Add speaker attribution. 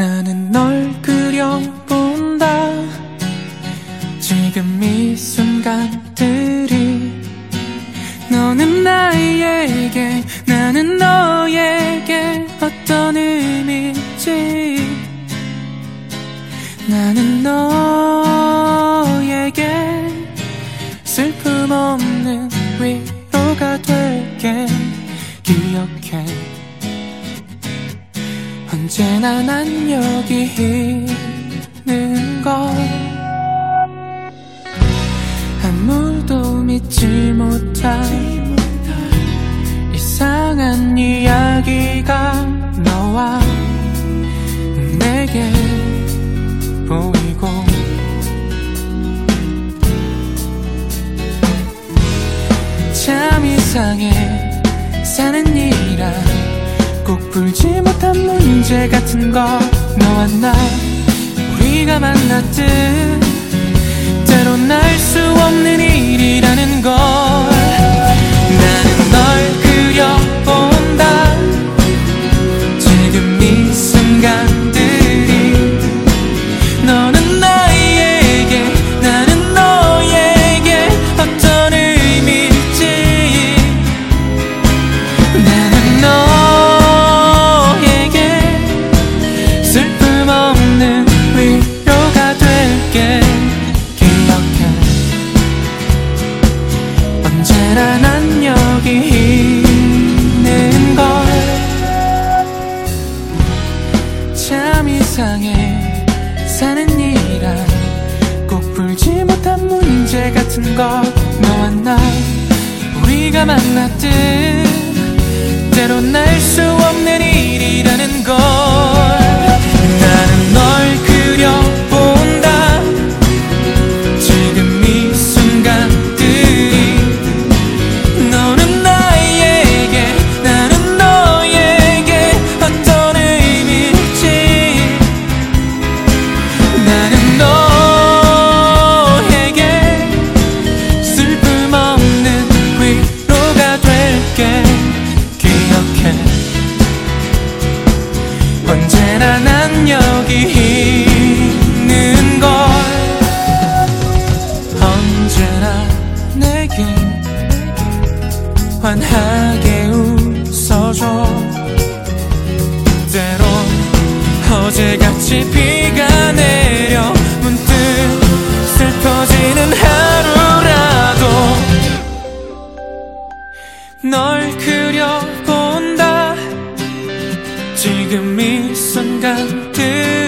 Speaker 1: 나는 널 그려본다. 지금 이 순간들이 너는 나에게 나는 너에게 어떤 의미인지. 나는 너에게 슬픔 없는 위로가 될게. 기억해 언제나 난 여기 있는 걸. 아무도 믿지 못할 이상한 이야기가 너와 내게 보이고. 참 이상해 사는 일이라 꼭 풀지 문제 같은 거 너와 나 우리가 만났듯. 때론 알 수 없는 일이라는 걸 우리가 만났듯 때론 알수 없는 일이라는 걸 언제나 난 여기 있는 걸 언제나 내게 환하게 웃어줘. 때론 어제같이 비가 내려 문득 슬퍼지는 하루라도 널 그려본다. 지금 이 순간들이